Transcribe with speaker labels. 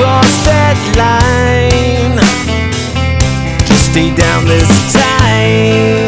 Speaker 1: cross that line. Just stay down this time.